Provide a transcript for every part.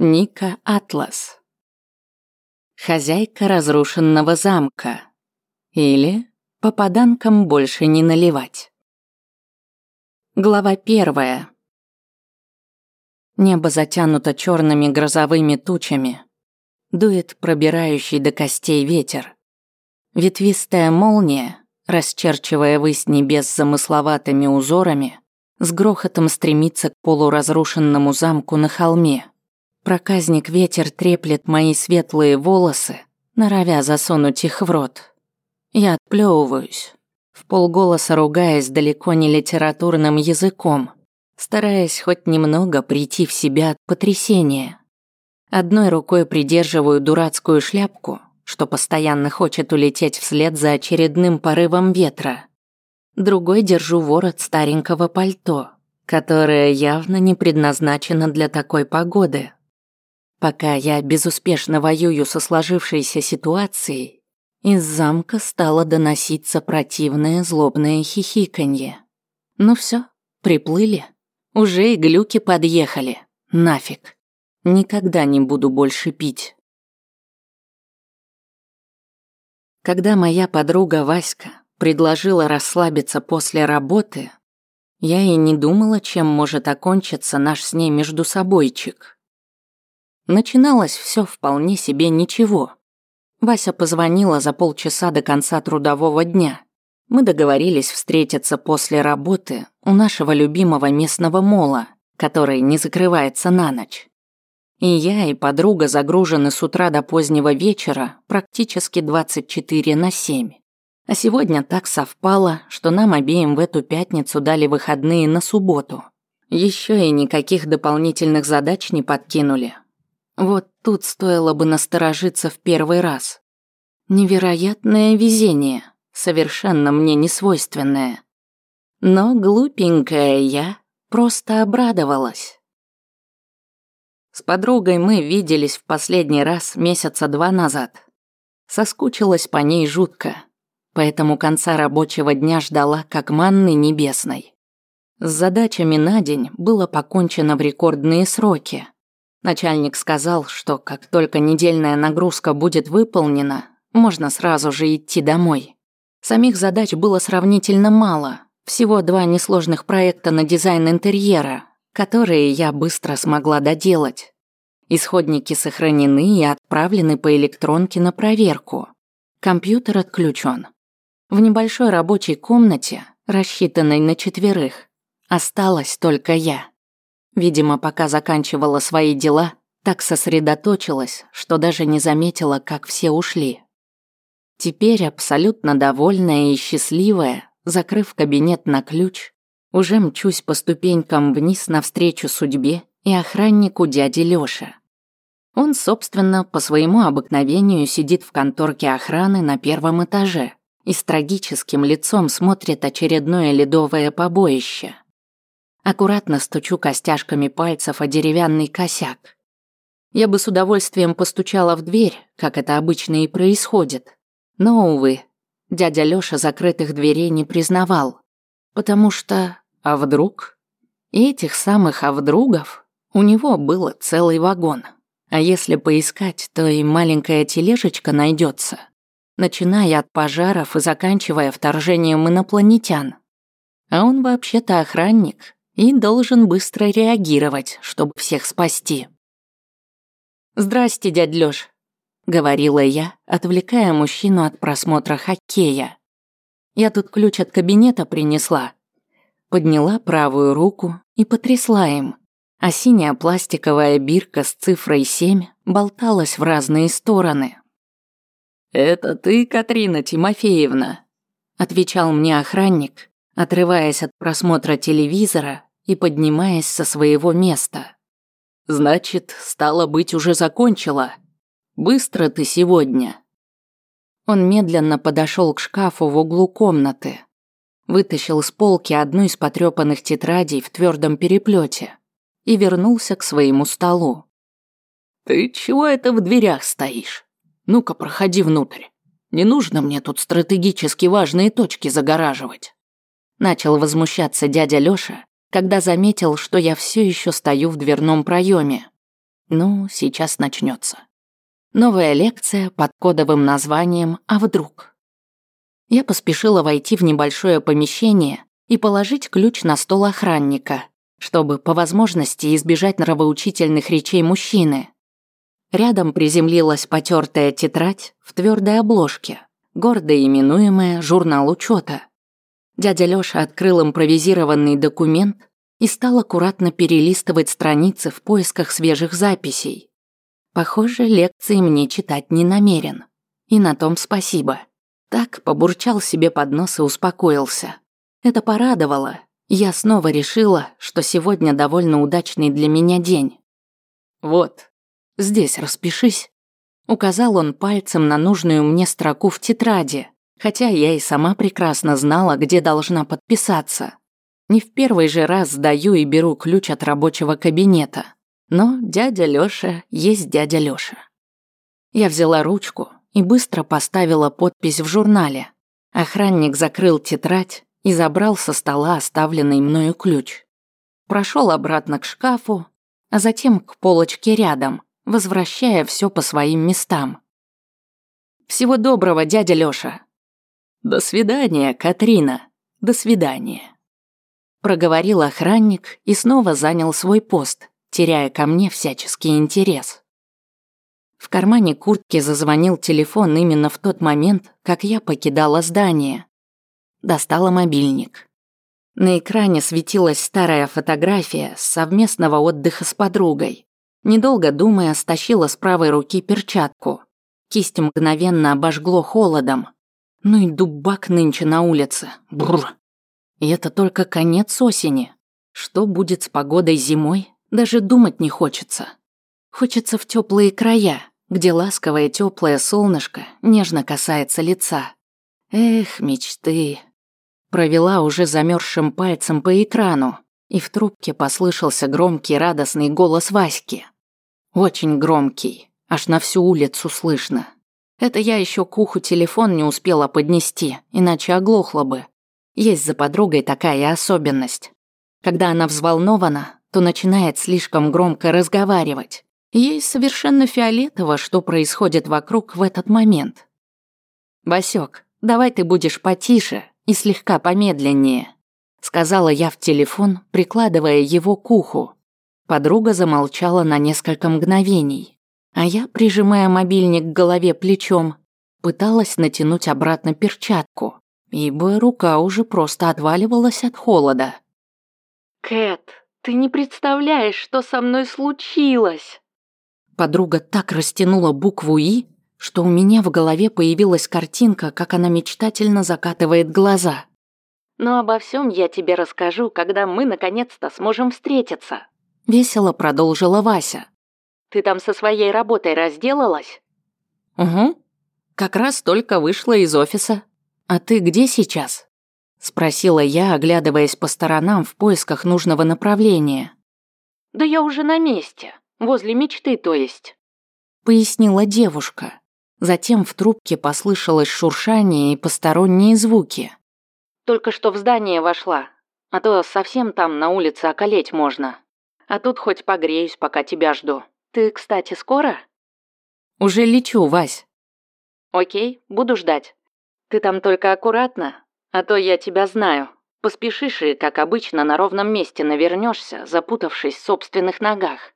Ника Атлас. Хозяйка разрушенного замка. Или попаданкам больше не наливать. Глава первая. Небо затянуто черными грозовыми тучами. Дует пробирающий до костей ветер. Ветвистая молния, расчерчивая высь небес замысловатыми узорами, с грохотом стремится к полуразрушенному замку на холме. Проказник ветер треплет мои светлые волосы, норовя засунуть их в рот. Я отплевываюсь, в полголоса ругаясь далеко не литературным языком, стараясь хоть немного прийти в себя от потрясения. Одной рукой придерживаю дурацкую шляпку, что постоянно хочет улететь вслед за очередным порывом ветра. Другой держу ворот старенького пальто, которое явно не предназначено для такой погоды. Пока я безуспешно воюю со сложившейся ситуацией, из замка стало доноситься противное злобное хихиканье. Ну все, приплыли. Уже и глюки подъехали. Нафиг. Никогда не буду больше пить. Когда моя подруга Васька предложила расслабиться после работы, я и не думала, чем может окончиться наш с ней между собойчик. Начиналось все вполне себе ничего. Вася позвонила за полчаса до конца трудового дня. Мы договорились встретиться после работы у нашего любимого местного мола, который не закрывается на ночь. И я, и подруга загружены с утра до позднего вечера практически 24 на 7. А сегодня так совпало, что нам обеим в эту пятницу дали выходные на субботу. Еще и никаких дополнительных задач не подкинули, вот тут стоило бы насторожиться в первый раз. Невероятное везение, совершенно мне не свойственное. Но глупенькая я просто обрадовалась. С подругой мы виделись в последний раз месяца два назад. Соскучилась по ней жутко, поэтому конца рабочего дня ждала как манны небесной. С задачами на день было покончено в рекордные сроки. Начальник сказал, что как только недельная нагрузка будет выполнена, можно сразу же идти домой. Самих задач было сравнительно мало, всего два несложных проекта на дизайн интерьера, которые я быстро смогла доделать. Исходники сохранены и отправлены по электронке на проверку. Компьютер отключен. В небольшой рабочей комнате, рассчитанной на четверых, осталась только я. Видимо, пока заканчивала свои дела, так сосредоточилась, что даже не заметила, как все ушли. Теперь абсолютно довольная и счастливая, закрыв кабинет на ключ, уже мчусь по ступенькам вниз навстречу судьбе и охраннику дяди Лёша. Он, собственно, по своему обыкновению сидит в конторке охраны на первом этаже и с трагическим лицом смотрит очередное ледовое побоище. Аккуратно стучу костяшками пальцев о деревянный косяк. Я бы с удовольствием постучала в дверь, как это обычно и происходит. Но, увы, дядя Лёша закрытых дверей не признавал. Потому что... А вдруг? И этих самых «а вдругов» у него было целый вагон. А если поискать, то и маленькая тележечка найдется, начиная от пожаров и заканчивая вторжением инопланетян. А он вообще-то охранник, и должен быстро реагировать, чтобы всех спасти. «Здрасте, дядь Лёш», — говорила я, отвлекая мужчину от просмотра хоккея. «Я тут ключ от кабинета принесла». Подняла правую руку и потрясла им, а синяя пластиковая бирка с цифрой 7 болталась в разные стороны. «Это ты, Катрина Тимофеевна?» — отвечал мне охранник, отрываясь от просмотра телевизора и поднимаясь со своего места. «Значит, стало быть, уже закончила. Быстро ты сегодня». Он медленно подошел к шкафу в углу комнаты, вытащил с полки одну из потрепанных тетрадей в твердом переплете и вернулся к своему столу. «Ты чего это в дверях стоишь? Ну-ка, проходи внутрь. Не нужно мне тут стратегически важные точки загораживать». Начал возмущаться дядя Лёша, когда заметил, что я все еще стою в дверном проеме. Ну, сейчас начнется. Новая лекция под кодовым названием «А вдруг?». Я поспешила войти в небольшое помещение и положить ключ на стол охранника, чтобы по возможности избежать нравоучительных речей мужчины. Рядом приземлилась потертая тетрадь в твердой обложке, гордо именуемая «Журнал учета. Дядя Лёша открыл импровизированный документ и стал аккуратно перелистывать страницы в поисках свежих записей. Похоже, лекции мне читать не намерен. И на том спасибо. Так побурчал себе под нос и успокоился. Это порадовало. Я снова решила, что сегодня довольно удачный для меня день. «Вот, здесь распишись», — указал он пальцем на нужную мне строку в тетради, хотя я и сама прекрасно знала, где должна подписаться. Не в первый же раз сдаю и беру ключ от рабочего кабинета. Но дядя Лёша есть дядя Лёша. Я взяла ручку и быстро поставила подпись в журнале. Охранник закрыл тетрадь и забрал со стола оставленный мною ключ. Прошел обратно к шкафу, а затем к полочке рядом, возвращая все по своим местам. «Всего доброго, дядя Лёша!» «До свидания, Катрина! До свидания!» Проговорил охранник и снова занял свой пост, теряя ко мне всяческий интерес. В кармане куртки зазвонил телефон именно в тот момент, как я покидала здание. Достала мобильник. На экране светилась старая фотография с совместного отдыха с подругой. Недолго думая, стащила с правой руки перчатку. Кисть мгновенно обожгло холодом. Ну и дубак нынче на улице. Бррр. И это только конец осени. Что будет с погодой зимой, даже думать не хочется. Хочется в теплые края, где ласковое теплое солнышко нежно касается лица. Эх, мечты. Провела уже замерзшим пальцем по экрану, и в трубке послышался громкий радостный голос Васьки. Очень громкий, аж на всю улицу слышно. Это я еще к уху телефон не успела поднести, иначе оглохла бы. Есть за подругой такая особенность. Когда она взволнована, то начинает слишком громко разговаривать. Ей совершенно фиолетово, что происходит вокруг в этот момент. «Васёк, давай ты будешь потише и слегка помедленнее», сказала я в телефон, прикладывая его к уху. Подруга замолчала на несколько мгновений, а я, прижимая мобильник к голове плечом, пыталась натянуть обратно перчатку ибо рука уже просто отваливалась от холода. «Кэт, ты не представляешь, что со мной случилось!» Подруга так растянула букву «И», что у меня в голове появилась картинка, как она мечтательно закатывает глаза. «Но обо всем я тебе расскажу, когда мы наконец-то сможем встретиться», — весело продолжила Вася. «Ты там со своей работой разделалась?» «Угу. Как раз только вышла из офиса. «А ты где сейчас?» – спросила я, оглядываясь по сторонам в поисках нужного направления. «Да я уже на месте, возле мечты, то есть», – пояснила девушка. Затем в трубке послышалось шуршание и посторонние звуки. «Только что в здание вошла, а то совсем там на улице околеть можно. А тут хоть погреюсь, пока тебя жду. Ты, кстати, скоро?» «Уже лечу, Вась». «Окей, буду ждать. Ты там только аккуратно, а то я тебя знаю. Поспешишь и, как обычно, на ровном месте навернешься, запутавшись в собственных ногах.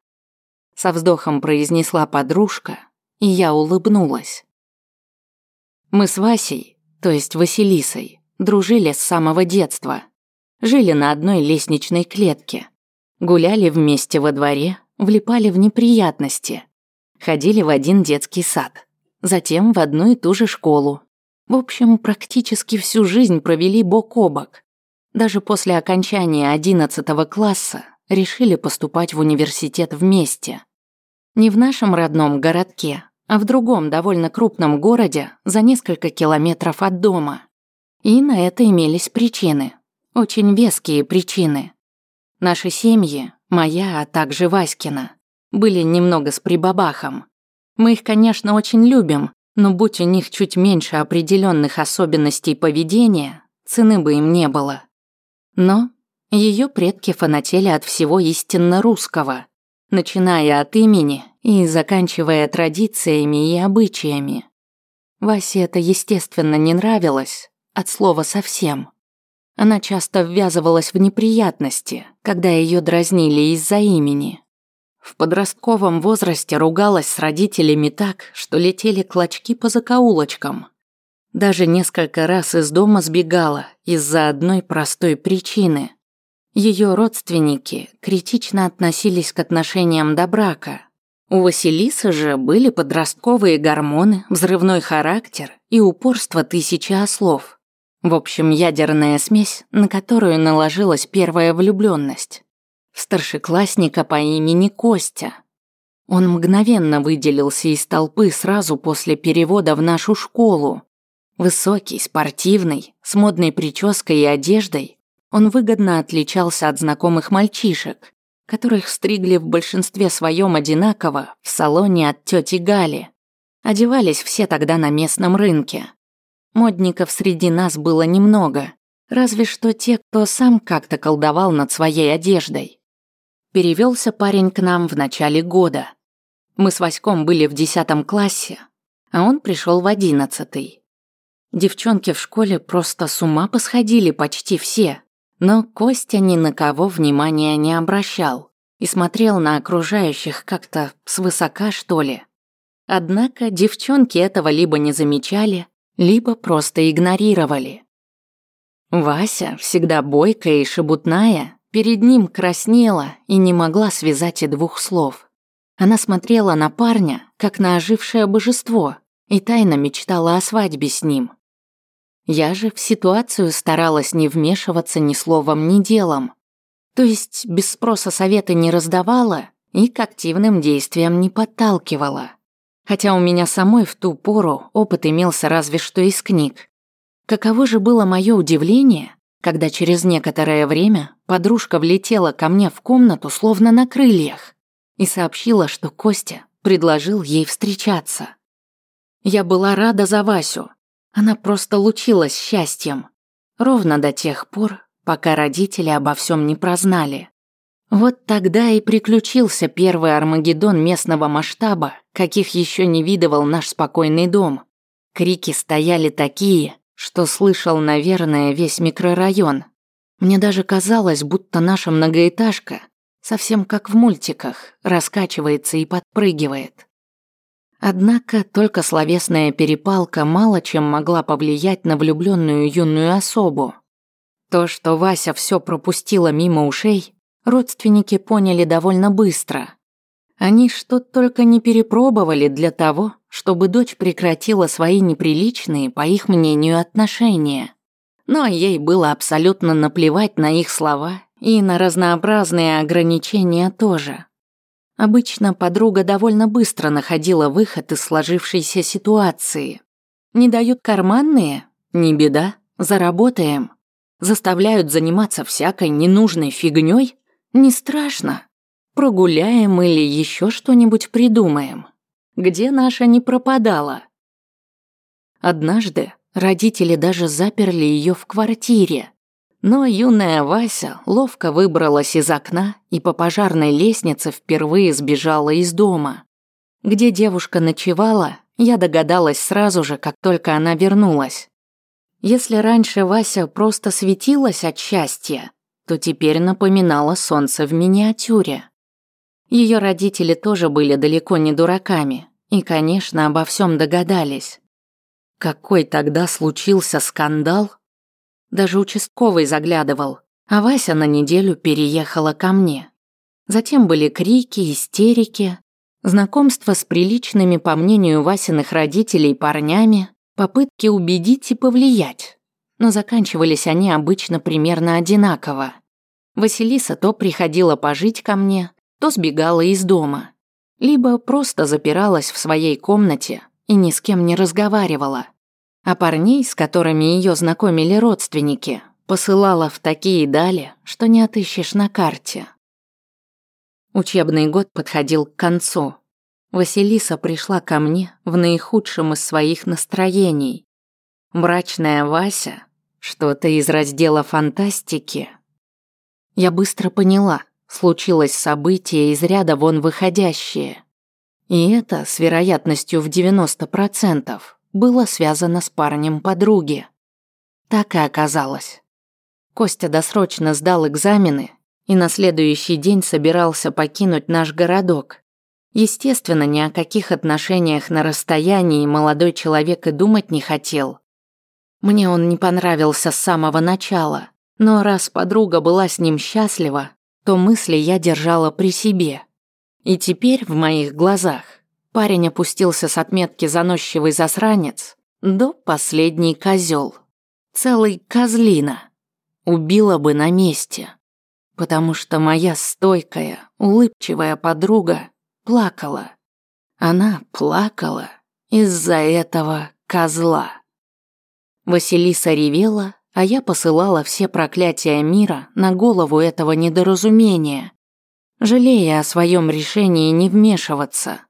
Со вздохом произнесла подружка, и я улыбнулась. Мы с Васей, то есть Василисой, дружили с самого детства. Жили на одной лестничной клетке. Гуляли вместе во дворе, влипали в неприятности. Ходили в один детский сад. Затем в одну и ту же школу, в общем, практически всю жизнь провели бок о бок. Даже после окончания 11 класса решили поступать в университет вместе. Не в нашем родном городке, а в другом довольно крупном городе за несколько километров от дома. И на это имелись причины. Очень веские причины. Наши семьи, моя, а также Васькина, были немного с прибабахом. Мы их, конечно, очень любим, но будь у них чуть меньше определенных особенностей поведения, цены бы им не было. Но ее предки фанатели от всего истинно русского. начиная от имени и заканчивая традициями и обычаями. Васе это, естественно, не нравилось, от слова совсем. Она часто ввязывалась в неприятности, когда ее дразнили из-за имени. В подростковом возрасте ругалась с родителями так, что летели клочки по закоулочкам. Даже несколько раз из дома сбегала из-за одной простой причины. Ее родственники критично относились к отношениям до брака. У Василисы же были подростковые гормоны, взрывной характер и упорство тысячи ослов. В общем, ядерная смесь, на которую наложилась первая влюбленность старшеклассника по имени Костя. Он мгновенно выделился из толпы сразу после перевода в нашу школу. Высокий, спортивный, с модной прической и одеждой, он выгодно отличался от знакомых мальчишек, которых стригли в большинстве своем одинаково в салоне от тети Гали. Одевались все тогда на местном рынке. Модников среди нас было немного, разве что те, кто сам как-то колдовал над своей одеждой. Перевелся парень к нам в начале года. Мы с Васьком были в десятом классе, а он пришел в одиннадцатый. Девчонки в школе просто с ума посходили почти все, но Костя ни на кого внимания не обращал и смотрел на окружающих как-то свысока, что ли. Однако девчонки этого либо не замечали, либо просто игнорировали. Вася, всегда бойкая и шебутная, Перед ним краснела и не могла связать и двух слов. Она смотрела на парня, как на ожившее божество, и тайно мечтала о свадьбе с ним. Я же в ситуацию старалась не вмешиваться ни словом, ни делом. То есть без спроса советы не раздавала и к активным действиям не подталкивала. Хотя у меня самой в ту пору опыт имелся разве что из книг. Каково же было мое удивление, когда через некоторое время подружка влетела ко мне в комнату словно на крыльях и сообщила, что Костя предложил ей встречаться. Я была рада за Васю. Она просто лучилась счастьем. Ровно до тех пор, пока родители обо всем не прознали. Вот тогда и приключился первый Армагеддон местного масштаба, каких еще не видывал наш спокойный дом. Крики стояли такие, что слышал, наверное, весь микрорайон. Мне даже казалось, будто наша многоэтажка, совсем как в мультиках, раскачивается и подпрыгивает. Однако только словесная перепалка мало чем могла повлиять на влюбленную юную особу. То, что Вася все пропустила мимо ушей, родственники поняли довольно быстро. Они что только не перепробовали для того, чтобы дочь прекратила свои неприличные, по их мнению, отношения. Но ей было абсолютно наплевать на их слова и на разнообразные ограничения тоже. Обычно подруга довольно быстро находила выход из сложившейся ситуации. Не дают карманные? Не беда, заработаем. Заставляют заниматься всякой ненужной фигней? Не страшно. Прогуляем или еще что-нибудь придумаем. Где наша не пропадала? Однажды родители даже заперли ее в квартире. Но юная Вася ловко выбралась из окна и по пожарной лестнице впервые сбежала из дома. Где девушка ночевала, я догадалась сразу же, как только она вернулась. Если раньше Вася просто светилась от счастья, то теперь напоминала солнце в миниатюре. Ее родители тоже были далеко не дураками и, конечно, обо всем догадались. Какой тогда случился скандал? Даже участковый заглядывал, а Вася на неделю переехала ко мне. Затем были крики, истерики, знакомство с приличными, по мнению Васиных родителей, парнями, попытки убедить и повлиять. Но заканчивались они обычно примерно одинаково. Василиса то приходила пожить ко мне, то сбегала из дома, либо просто запиралась в своей комнате и ни с кем не разговаривала. А парней, с которыми ее знакомили родственники, посылала в такие дали, что не отыщешь на карте. Учебный год подходил к концу. Василиса пришла ко мне в наихудшем из своих настроений. Мрачная Вася, что-то из раздела фантастики. Я быстро поняла, случилось событие из ряда вон выходящее. И это с вероятностью в 90% было связано с парнем подруги. Так и оказалось. Костя досрочно сдал экзамены и на следующий день собирался покинуть наш городок. Естественно, ни о каких отношениях на расстоянии молодой человек и думать не хотел. Мне он не понравился с самого начала, но раз подруга была с ним счастлива, то мысли я держала при себе. И теперь в моих глазах парень опустился с отметки «заносчивый засранец» до «последний козел. Целый козлина. Убила бы на месте потому что моя стойкая, улыбчивая подруга плакала. Она плакала из-за этого козла. Василиса ревела, а я посылала все проклятия мира на голову этого недоразумения, жалея о своем решении не вмешиваться.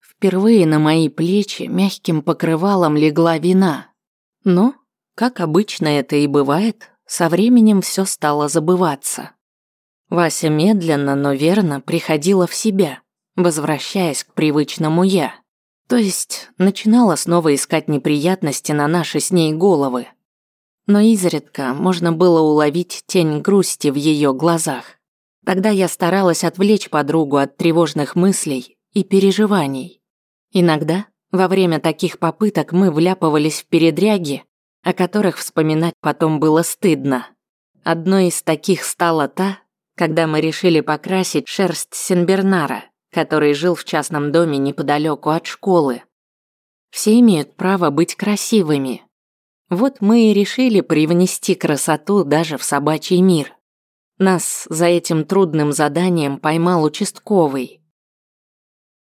Впервые на мои плечи мягким покрывалом легла вина. Но, как обычно это и бывает, со временем все стало забываться. Вася медленно, но верно приходила в себя, возвращаясь к привычному «я». То есть начинала снова искать неприятности на наши с ней головы. Но изредка можно было уловить тень грусти в ее глазах. Тогда я старалась отвлечь подругу от тревожных мыслей и переживаний. Иногда, во время таких попыток, мы вляпывались в передряги, о которых вспоминать потом было стыдно. Одной из таких стала та, когда мы решили покрасить шерсть Сенбернара, который жил в частном доме неподалеку от школы. Все имеют право быть красивыми. Вот мы и решили привнести красоту даже в собачий мир. Нас за этим трудным заданием поймал участковый.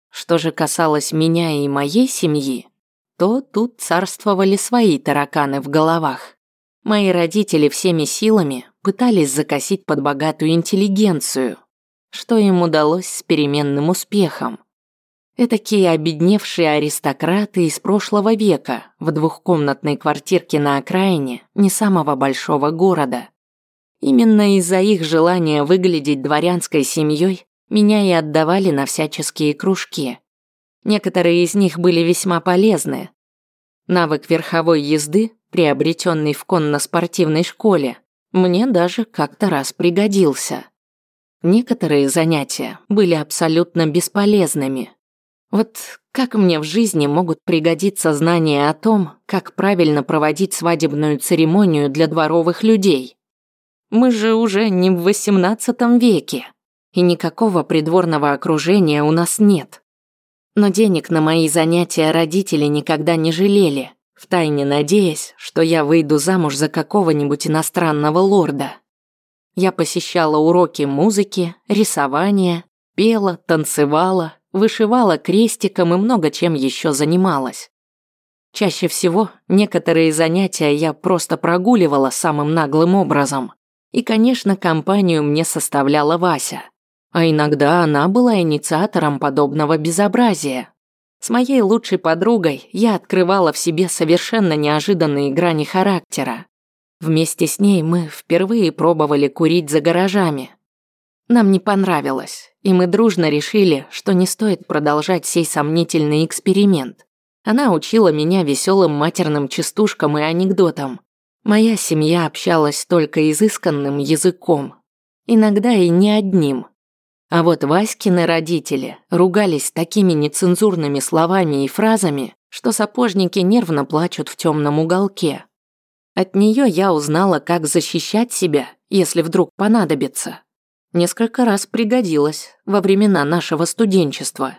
Что же касалось меня и моей семьи, то тут царствовали свои тараканы в головах. Мои родители всеми силами пытались закосить под богатую интеллигенцию, что им удалось с переменным успехом. Этакие обедневшие аристократы из прошлого века в двухкомнатной квартирке на окраине не самого большого города. Именно из-за их желания выглядеть дворянской семьей меня и отдавали на всяческие кружки. Некоторые из них были весьма полезны. Навык верховой езды, приобретенный в конно-спортивной школе, мне даже как-то раз пригодился. Некоторые занятия были абсолютно бесполезными. Вот как мне в жизни могут пригодиться знания о том, как правильно проводить свадебную церемонию для дворовых людей? Мы же уже не в XVIII веке, и никакого придворного окружения у нас нет. Но денег на мои занятия родители никогда не жалели втайне надеясь, что я выйду замуж за какого-нибудь иностранного лорда. Я посещала уроки музыки, рисования, пела, танцевала, вышивала крестиком и много чем еще занималась. Чаще всего некоторые занятия я просто прогуливала самым наглым образом. И, конечно, компанию мне составляла Вася. А иногда она была инициатором подобного безобразия, с моей лучшей подругой я открывала в себе совершенно неожиданные грани характера. Вместе с ней мы впервые пробовали курить за гаражами. Нам не понравилось, и мы дружно решили, что не стоит продолжать сей сомнительный эксперимент. Она учила меня веселым матерным частушкам и анекдотам. Моя семья общалась только изысканным языком. Иногда и не одним. А вот Васькины родители ругались такими нецензурными словами и фразами, что сапожники нервно плачут в темном уголке. От нее я узнала, как защищать себя, если вдруг понадобится. Несколько раз пригодилось во времена нашего студенчества.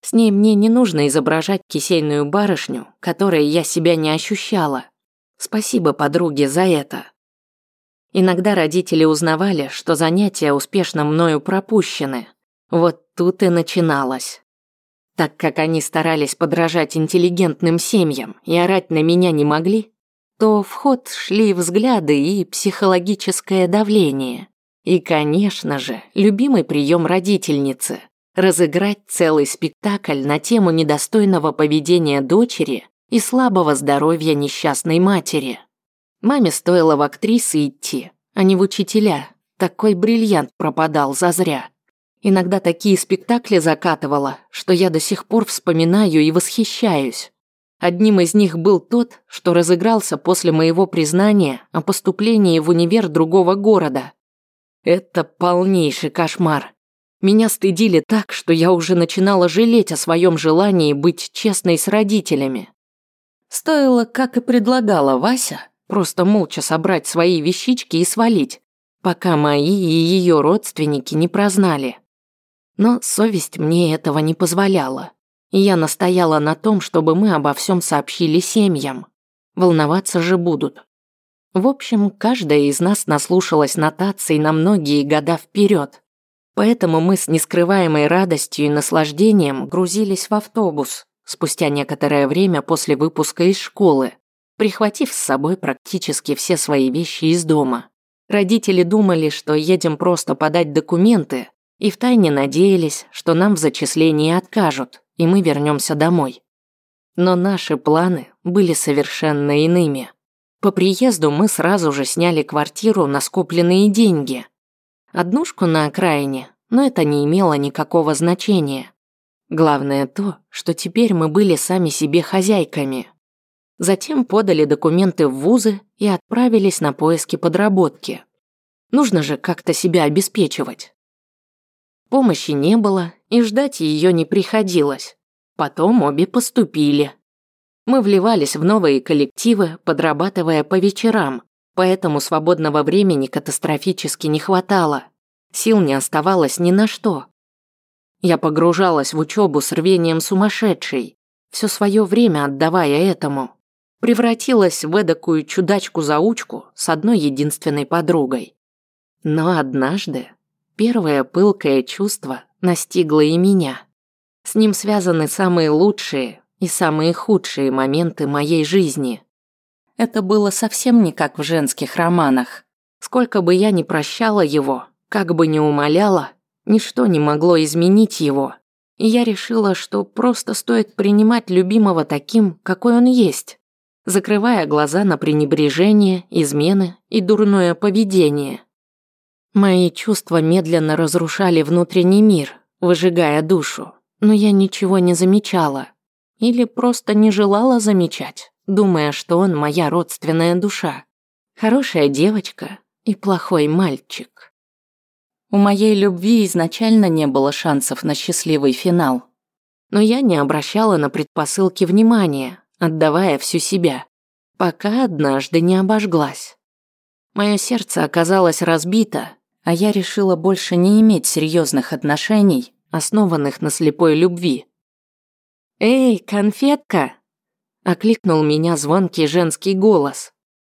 С ней мне не нужно изображать кисейную барышню, которой я себя не ощущала. Спасибо подруге за это. Иногда родители узнавали, что занятия успешно мною пропущены. Вот тут и начиналось. Так как они старались подражать интеллигентным семьям и орать на меня не могли, то в ход шли взгляды и психологическое давление. И, конечно же, любимый прием родительницы – разыграть целый спектакль на тему недостойного поведения дочери и слабого здоровья несчастной матери. Маме стоило в актрисы идти, а не в учителя, Такой бриллиант пропадал зазря. Иногда такие спектакли закатывала, что я до сих пор вспоминаю и восхищаюсь. Одним из них был тот, что разыгрался после моего признания о поступлении в универ другого города. Это полнейший кошмар. Меня стыдили так, что я уже начинала жалеть о своем желании быть честной с родителями. Стоило, как и предлагала Вася, просто молча собрать свои вещички и свалить, пока мои и ее родственники не прознали. Но совесть мне этого не позволяла. И я настояла на том, чтобы мы обо всем сообщили семьям. Волноваться же будут. В общем, каждая из нас наслушалась нотаций на многие года вперед. Поэтому мы с нескрываемой радостью и наслаждением грузились в автобус спустя некоторое время после выпуска из школы, прихватив с собой практически все свои вещи из дома. Родители думали, что едем просто подать документы, и втайне надеялись, что нам в зачислении откажут, и мы вернемся домой. Но наши планы были совершенно иными. По приезду мы сразу же сняли квартиру на скопленные деньги. Однушку на окраине, но это не имело никакого значения. Главное то, что теперь мы были сами себе хозяйками. Затем подали документы в вузы и отправились на поиски подработки. Нужно же как-то себя обеспечивать. Помощи не было, и ждать ее не приходилось. Потом обе поступили. Мы вливались в новые коллективы, подрабатывая по вечерам, поэтому свободного времени катастрофически не хватало. Сил не оставалось ни на что. Я погружалась в учебу с рвением сумасшедшей, все свое время отдавая этому. Превратилась в эдакую чудачку-заучку с одной единственной подругой. Но однажды Первое пылкое чувство настигло и меня. С ним связаны самые лучшие и самые худшие моменты моей жизни. Это было совсем не как в женских романах. Сколько бы я ни прощала его, как бы ни умоляла, ничто не могло изменить его. И я решила, что просто стоит принимать любимого таким, какой он есть, закрывая глаза на пренебрежение, измены и дурное поведение. Мои чувства медленно разрушали внутренний мир, выжигая душу, но я ничего не замечала. Или просто не желала замечать, думая, что он моя родственная душа. Хорошая девочка и плохой мальчик. У моей любви изначально не было шансов на счастливый финал. Но я не обращала на предпосылки внимания, отдавая всю себя, пока однажды не обожглась. Мое сердце оказалось разбито, а я решила больше не иметь серьезных отношений, основанных на слепой любви. «Эй, конфетка!» – окликнул меня звонкий женский голос.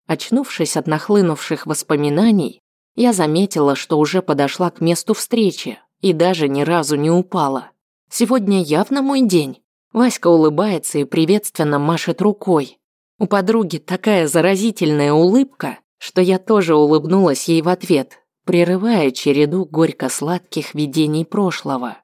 Очнувшись от нахлынувших воспоминаний, я заметила, что уже подошла к месту встречи и даже ни разу не упала. Сегодня явно мой день. Васька улыбается и приветственно машет рукой. У подруги такая заразительная улыбка, что я тоже улыбнулась ей в ответ, прерывая череду горько-сладких видений прошлого.